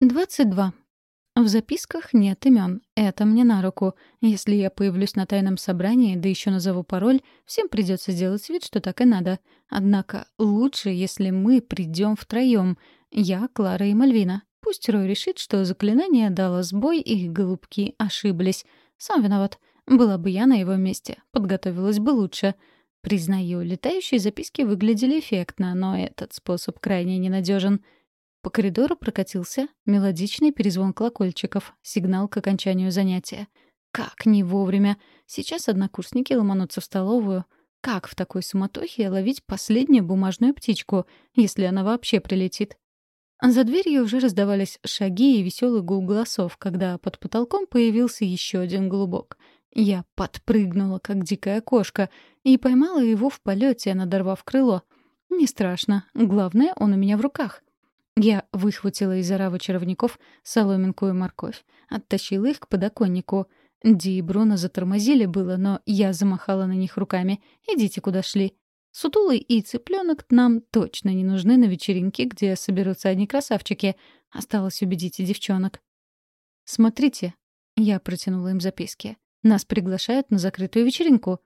22. В записках нет имен. Это мне на руку. Если я появлюсь на тайном собрании, да еще назову пароль, всем придется сделать вид, что так и надо. Однако лучше, если мы придем втроем. Я, Клара и Мальвина. Пусть Рой решит, что заклинание дало сбой, и голубки ошиблись. Сам виноват. Была бы я на его месте, подготовилась бы лучше. Признаю, летающие записки выглядели эффектно, но этот способ крайне ненадежен. По коридору прокатился мелодичный перезвон колокольчиков, сигнал к окончанию занятия. Как не вовремя! Сейчас однокурсники ломанутся в столовую. Как в такой суматохе ловить последнюю бумажную птичку, если она вообще прилетит? За дверью уже раздавались шаги и веселый гул голосов, когда под потолком появился еще один голубок. Я подпрыгнула, как дикая кошка, и поймала его в полете, надорвав крыло. Не страшно. Главное, он у меня в руках. Я выхватила из оравы чаровников соломинку и морковь, оттащила их к подоконнику. Ди и Бруно затормозили было, но я замахала на них руками. «Идите, куда шли». Сутулый и цыпленок нам точно не нужны на вечеринке, где соберутся одни красавчики. Осталось убедить и девчонок. «Смотрите», — я протянула им записки. «Нас приглашают на закрытую вечеринку».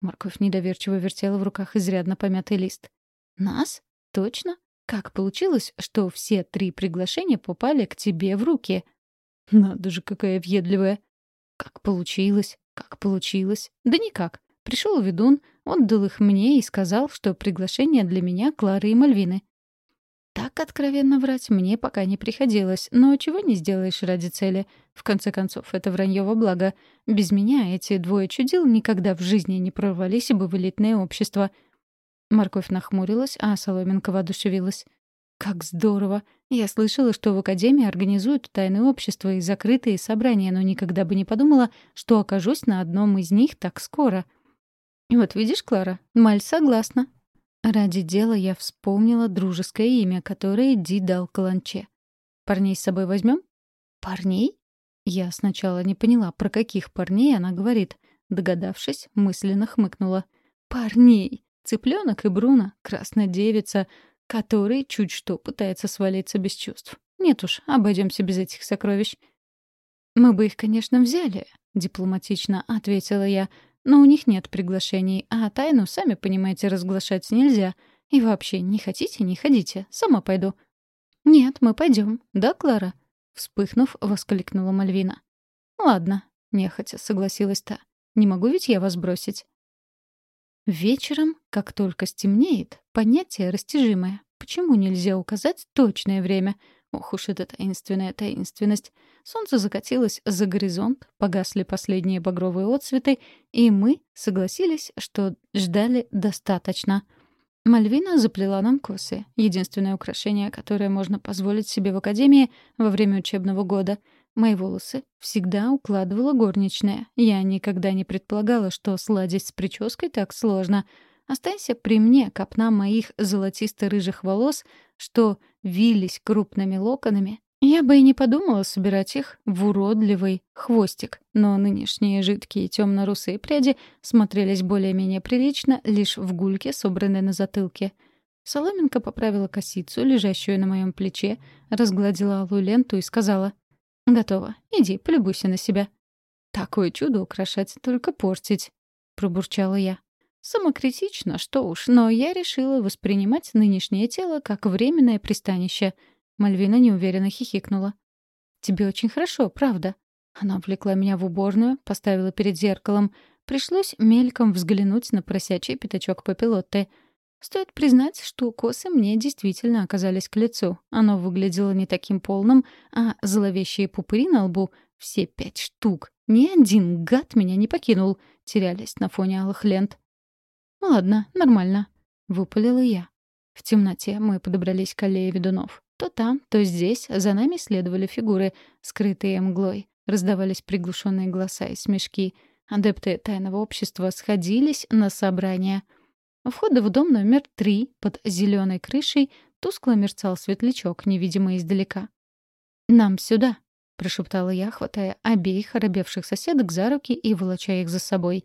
Морковь недоверчиво вертела в руках изрядно помятый лист. «Нас? Точно? Как получилось, что все три приглашения попали к тебе в руки? Надо же, какая въедливая. Как получилось? Как получилось? Да никак. Пришел ведун, отдал их мне и сказал, что приглашение для меня Клары и Мальвины. Так откровенно врать мне пока не приходилось, но чего не сделаешь ради цели. В конце концов, это вранье во благо. Без меня эти двое чудил никогда в жизни не прорвались бы в элитное общество — Морковь нахмурилась, а Соломенко воодушевилась. «Как здорово! Я слышала, что в Академии организуют тайные общества и закрытые собрания, но никогда бы не подумала, что окажусь на одном из них так скоро». «Вот видишь, Клара, Маль согласна». Ради дела я вспомнила дружеское имя, которое Ди дал Каланче. «Парней с собой возьмем?» «Парней?» Я сначала не поняла, про каких парней она говорит. Догадавшись, мысленно хмыкнула. «Парней! Цыпленок и Бруно — красная девица, который чуть что пытается свалиться без чувств. Нет уж, обойдемся без этих сокровищ. «Мы бы их, конечно, взяли», — дипломатично ответила я, «но у них нет приглашений, а тайну, сами понимаете, разглашать нельзя. И вообще, не хотите — не ходите, сама пойду». «Нет, мы пойдем, да, Клара?» Вспыхнув, воскликнула Мальвина. «Ладно», — нехотя согласилась та. «Не могу ведь я вас бросить». Вечером, как только стемнеет, понятие растяжимое. Почему нельзя указать точное время? Ох уж эта таинственная таинственность. Солнце закатилось за горизонт, погасли последние багровые отцветы, и мы согласились, что ждали достаточно. Мальвина заплела нам косы, единственное украшение, которое можно позволить себе в академии во время учебного года — Мои волосы всегда укладывала горничная. Я никогда не предполагала, что сладить с прической так сложно. Останься при мне копна моих золотисто-рыжих волос, что вились крупными локонами, я бы и не подумала собирать их в уродливый хвостик, но нынешние жидкие темно-русые пряди смотрелись более-менее прилично лишь в гульке, собранной на затылке. Соломенка поправила косицу, лежащую на моем плече, разгладила алую ленту и сказала — «Готово. Иди, полюбуйся на себя». «Такое чудо украшать, только портить», — пробурчала я. Самокритично, что уж, но я решила воспринимать нынешнее тело как временное пристанище. Мальвина неуверенно хихикнула. «Тебе очень хорошо, правда?» Она влекла меня в уборную, поставила перед зеркалом. Пришлось мельком взглянуть на просячий пятачок папилотты — Стоит признать, что косы мне действительно оказались к лицу. Оно выглядело не таким полным, а зловещие пупыри на лбу — все пять штук. Ни один гад меня не покинул, терялись на фоне алых лент. «Ну «Ладно, нормально», — выпалила я. В темноте мы подобрались к аллее ведунов. То там, то здесь за нами следовали фигуры, скрытые мглой. Раздавались приглушенные голоса и смешки. Адепты тайного общества сходились на собрания — у входа в дом номер три под зеленой крышей тускло мерцал светлячок, невидимый издалека. «Нам сюда», — прошептала я, хватая обеих оробевших соседок за руки и волоча их за собой.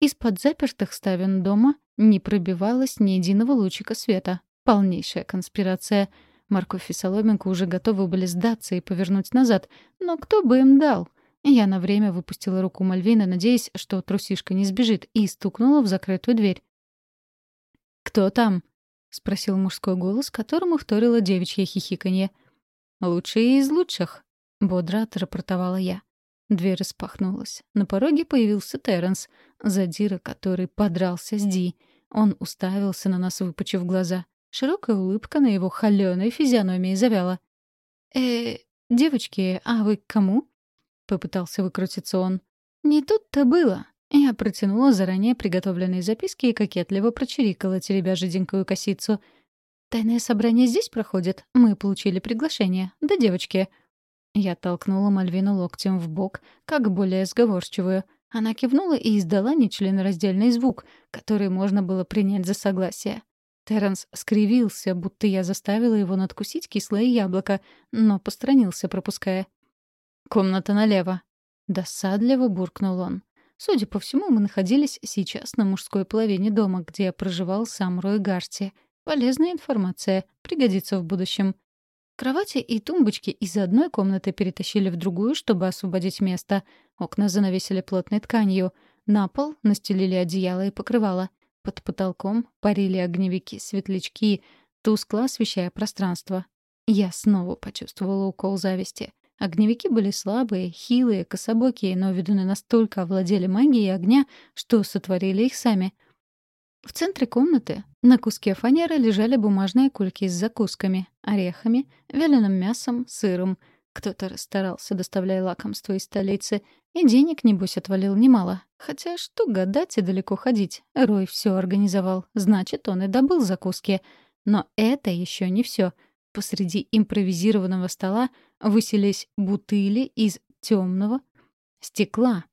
Из-под запертых ставен дома не пробивалось ни единого лучика света. Полнейшая конспирация. Морковь и Соломинка уже готовы были сдаться и повернуть назад, но кто бы им дал? Я на время выпустила руку Мальвины, надеясь, что трусишка не сбежит, и стукнула в закрытую дверь. «Кто там?» — спросил мужской голос, которому вторило девичье хихиканье. «Лучшие из лучших», — бодро отрапортовала я. Дверь распахнулась. На пороге появился Терренс, задира, который подрался с Ди. Он уставился на нас, выпучив глаза. Широкая улыбка на его холёной физиономии завяла. «Э, девочки, а вы к кому?» — попытался выкрутиться он. «Не тут-то было». Я протянула заранее приготовленные записки и кокетливо прочирикала, теребя жиденькую косицу. «Тайное собрание здесь проходит. Мы получили приглашение. Да, девочки?» Я толкнула Мальвину локтем в бок, как более сговорчивую. Она кивнула и издала нечленораздельный звук, который можно было принять за согласие. Терренс скривился, будто я заставила его надкусить кислое яблоко, но постранился, пропуская. «Комната налево». Досадливо буркнул он. Судя по всему, мы находились сейчас на мужской половине дома, где проживал сам Рой Гарти. Полезная информация, пригодится в будущем. Кровати и тумбочки из одной комнаты перетащили в другую, чтобы освободить место. Окна занавесили плотной тканью. На пол настелили одеяло и покрывало. Под потолком парили огневики, светлячки, тускло освещая пространство. Я снова почувствовала укол зависти. Огневики были слабые, хилые, кособокие, но ведуны настолько овладели магией огня, что сотворили их сами. В центре комнаты на куске фанеры лежали бумажные кульки с закусками, орехами, вяленым мясом, сыром. Кто-то расстарался, доставляя лакомство из столицы, и денег, небось, отвалил немало. Хотя что гадать и далеко ходить. Рой все организовал, значит, он и добыл закуски. Но это еще не все. Посреди импровизированного стола высились бутыли из темного стекла.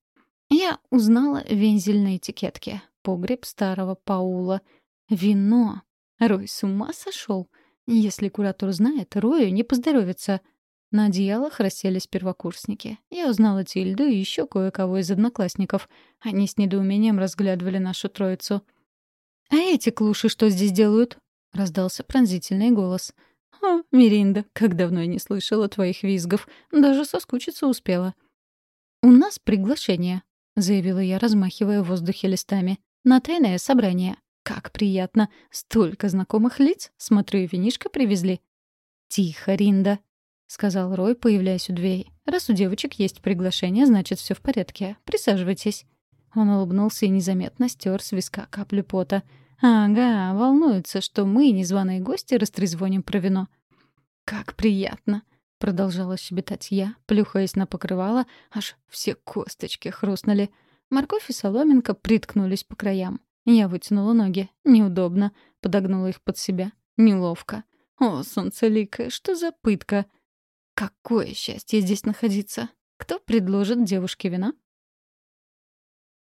Я узнала вензель на этикетке. Погреб старого Паула. Вино. Рой с ума сошел. Если куратор знает, Рою не поздоровится — на одеялах расселись первокурсники. Я узнала Тильду и еще кое-кого из одноклассников. Они с недоумением разглядывали нашу троицу. «А эти клуши что здесь делают?» — раздался пронзительный голос. «О, Миринда, как давно я не слышала твоих визгов. Даже соскучиться успела». «У нас приглашение», — заявила я, размахивая в воздухе листами. «На тайное собрание. Как приятно. Столько знакомых лиц. Смотрю, и винишко привезли». «Тихо, Ринда», — сказал Рой, появляясь у двери. «Раз у девочек есть приглашение, значит, все в порядке. Присаживайтесь». Он улыбнулся и незаметно стер с виска каплю пота. «Ага, волнуется, что мы, незваные гости, растрезвоним про вино». «Как приятно!» — продолжала щебетать я, плюхаясь на покрывало, аж все косточки хрустнули. Морковь и соломинка приткнулись по краям. Я вытянула ноги. Неудобно. Подогнула их под себя. Неловко. «О, солнцеликое, что за пытка!» Какое счастье здесь находиться! Кто предложит девушке вина?